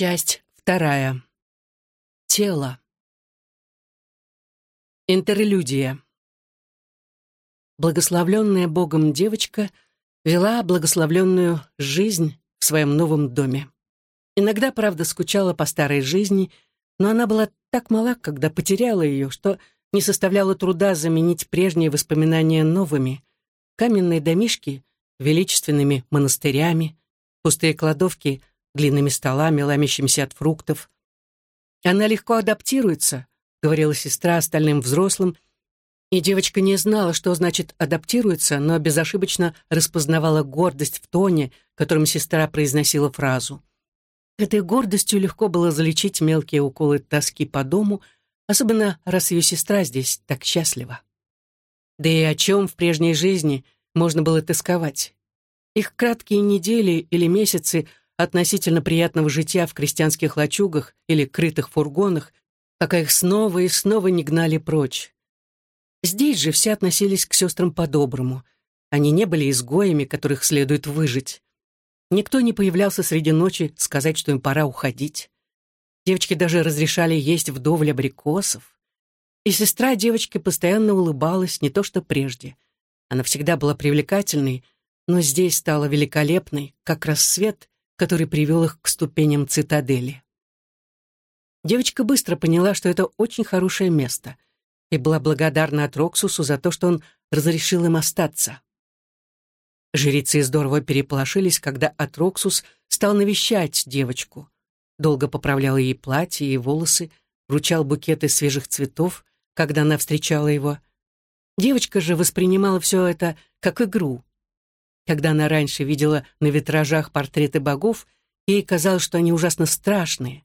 Часть вторая. Тело. Интерлюдия. Благословленная Богом девочка вела благословленную жизнь в своем новом доме. Иногда, правда, скучала по старой жизни, но она была так мала, когда потеряла ее, что не составляло труда заменить прежние воспоминания новыми. Каменные домишки — величественными монастырями, пустые кладовки — длинными столами, ломящимися от фруктов. «Она легко адаптируется», — говорила сестра остальным взрослым, и девочка не знала, что значит «адаптируется», но безошибочно распознавала гордость в тоне, которым сестра произносила фразу. Этой гордостью легко было залечить мелкие уколы тоски по дому, особенно раз ее сестра здесь так счастлива. Да и о чем в прежней жизни можно было тосковать? Их краткие недели или месяцы относительно приятного житья в крестьянских лачугах или крытых фургонах, пока их снова и снова не гнали прочь. Здесь же все относились к сестрам по-доброму. Они не были изгоями, которых следует выжить. Никто не появлялся среди ночи сказать, что им пора уходить. Девочки даже разрешали есть вдоволь абрикосов. И сестра девочки постоянно улыбалась, не то что прежде. Она всегда была привлекательной, но здесь стала великолепной, как рассвет, который привел их к ступеням цитадели. Девочка быстро поняла, что это очень хорошее место, и была благодарна Атроксусу за то, что он разрешил им остаться. Жрецы здорово переполошились, когда Атроксус стал навещать девочку. Долго поправлял ей платье и волосы, вручал букеты свежих цветов, когда она встречала его. Девочка же воспринимала все это как игру. Когда она раньше видела на витражах портреты богов, ей казалось, что они ужасно страшные.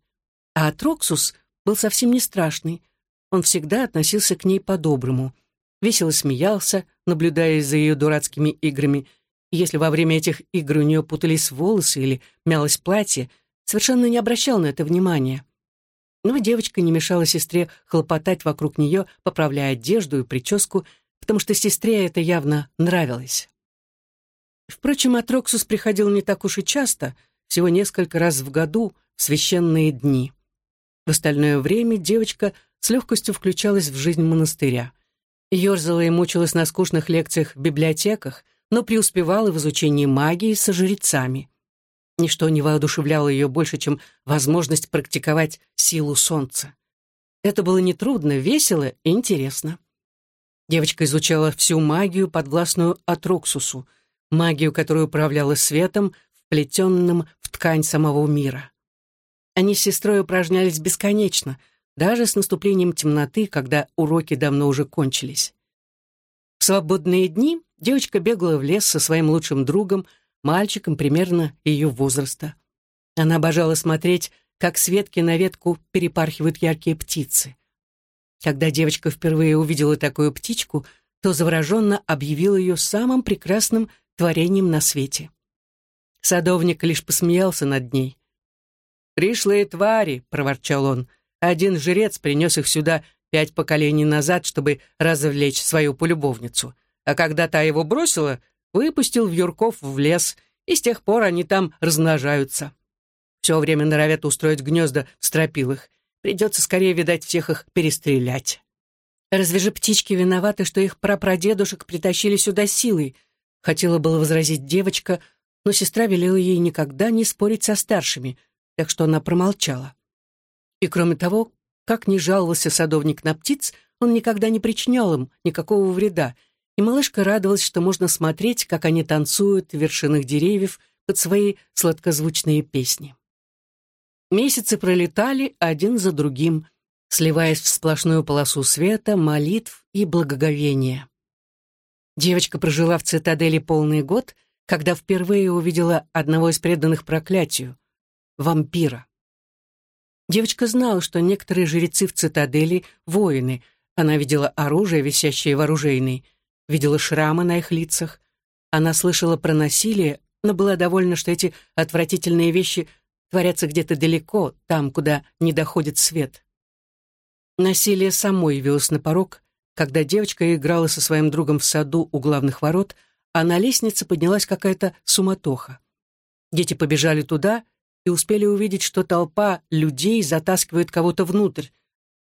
А Атроксус был совсем не страшный. Он всегда относился к ней по-доброму. Весело смеялся, наблюдая за ее дурацкими играми, если во время этих игр у нее путались волосы или мялось платье, совершенно не обращал на это внимания. Но девочка не мешала сестре хлопотать вокруг нее, поправляя одежду и прическу, потому что сестре это явно нравилось. Впрочем, Атроксус приходил не так уж и часто, всего несколько раз в году, в священные дни. В остальное время девочка с легкостью включалась в жизнь монастыря. Ёрзала и мучилась на скучных лекциях в библиотеках, но преуспевала в изучении магии со жрецами. Ничто не воодушевляло ее больше, чем возможность практиковать силу солнца. Это было нетрудно, весело и интересно. Девочка изучала всю магию, подвластную Атроксусу, магию, которая управляла светом, вплетенным в ткань самого мира. Они с сестрой упражнялись бесконечно, даже с наступлением темноты, когда уроки давно уже кончились. В свободные дни девочка бегала в лес со своим лучшим другом, мальчиком примерно ее возраста. Она обожала смотреть, как с ветки на ветку перепархивают яркие птицы. Когда девочка впервые увидела такую птичку, то завороженно объявила ее самым прекрасным творением на свете. Садовник лишь посмеялся над ней. «Пришлые твари!» — проворчал он. «Один жрец принес их сюда пять поколений назад, чтобы развлечь свою полюбовницу. А когда та его бросила, выпустил в Юрков в лес, и с тех пор они там размножаются. Все время норовят устроить гнезда в стропилах. Придется скорее, видать, всех их перестрелять. Разве же птички виноваты, что их прапрадедушек притащили сюда силой? Хотела было возразить девочка, но сестра велела ей никогда не спорить со старшими, так что она промолчала. И кроме того, как ни жаловался садовник на птиц, он никогда не причинял им никакого вреда, и малышка радовалась, что можно смотреть, как они танцуют в вершинах деревьев под свои сладкозвучные песни. Месяцы пролетали один за другим, сливаясь в сплошную полосу света, молитв и благоговения. Девочка прожила в цитадели полный год, когда впервые увидела одного из преданных проклятию — вампира. Девочка знала, что некоторые жрецы в цитадели — воины. Она видела оружие, висящее в оружейной, видела шрамы на их лицах. Она слышала про насилие, но была довольна, что эти отвратительные вещи творятся где-то далеко, там, куда не доходит свет. Насилие само явилось на порог, когда девочка играла со своим другом в саду у главных ворот, а на лестнице поднялась какая-то суматоха. Дети побежали туда, и успели увидеть, что толпа людей затаскивает кого-то внутрь.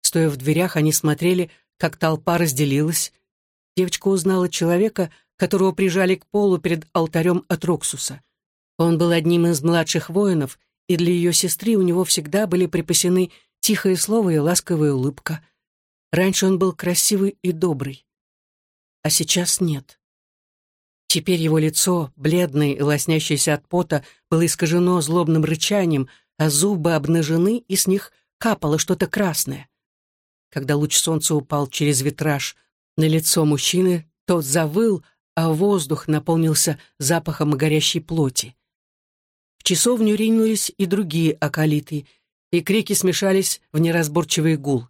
Стоя в дверях, они смотрели, как толпа разделилась. Девочка узнала человека, которого прижали к полу перед алтарем от Роксуса. Он был одним из младших воинов, и для ее сестры у него всегда были припасены тихое слово и ласковая улыбка. Раньше он был красивый и добрый, а сейчас нет. Теперь его лицо, бледное и лоснящееся от пота, было искажено злобным рычанием, а зубы обнажены, и с них капало что-то красное. Когда луч солнца упал через витраж на лицо мужчины, тот завыл, а воздух наполнился запахом горящей плоти. В часовню ринулись и другие акалиты, и крики смешались в неразборчивый гул.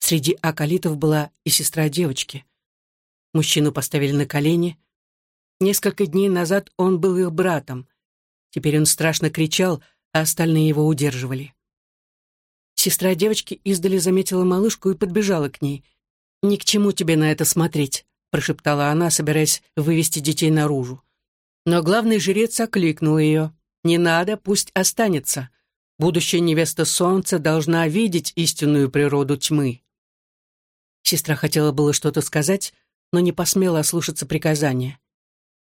Среди акалитов была и сестра девочки. Мужчину поставили на колени — Несколько дней назад он был их братом. Теперь он страшно кричал, а остальные его удерживали. Сестра девочки издали заметила малышку и подбежала к ней. «Ни к чему тебе на это смотреть», — прошептала она, собираясь вывести детей наружу. Но главный жрец окликнул ее. «Не надо, пусть останется. Будущая невеста солнца должна видеть истинную природу тьмы». Сестра хотела было что-то сказать, но не посмела ослушаться приказания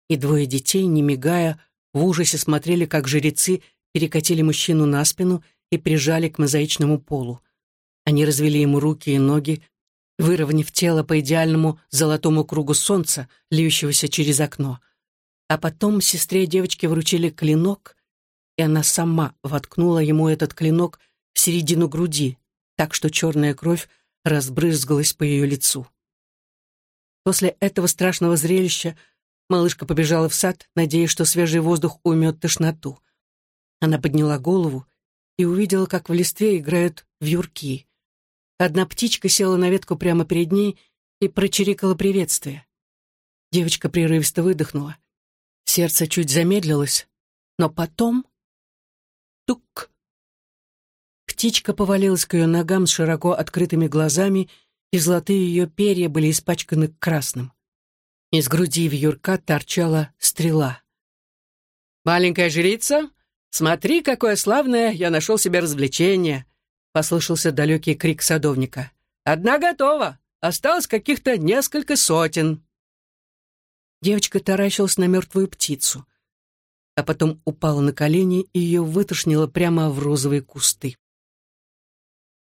и двое детей, не мигая, в ужасе смотрели, как жрецы перекатили мужчину на спину и прижали к мозаичному полу. Они развели ему руки и ноги, выровняв тело по идеальному золотому кругу солнца, льющегося через окно. А потом сестре девочки вручили клинок, и она сама воткнула ему этот клинок в середину груди, так что черная кровь разбрызгалась по ее лицу. После этого страшного зрелища Малышка побежала в сад, надеясь, что свежий воздух уймет тошноту. Она подняла голову и увидела, как в листве играют вьюрки. Одна птичка села на ветку прямо перед ней и прочирикала приветствие. Девочка прерывисто выдохнула. Сердце чуть замедлилось, но потом... Тук! Птичка повалилась к ее ногам с широко открытыми глазами, и золотые ее перья были испачканы красным. Из груди вьюрка торчала стрела. «Маленькая жрица, смотри, какое славное я нашел себе развлечение!» Послышался далекий крик садовника. «Одна готова! Осталось каких-то несколько сотен!» Девочка таращилась на мертвую птицу, а потом упала на колени и ее вытошнило прямо в розовые кусты.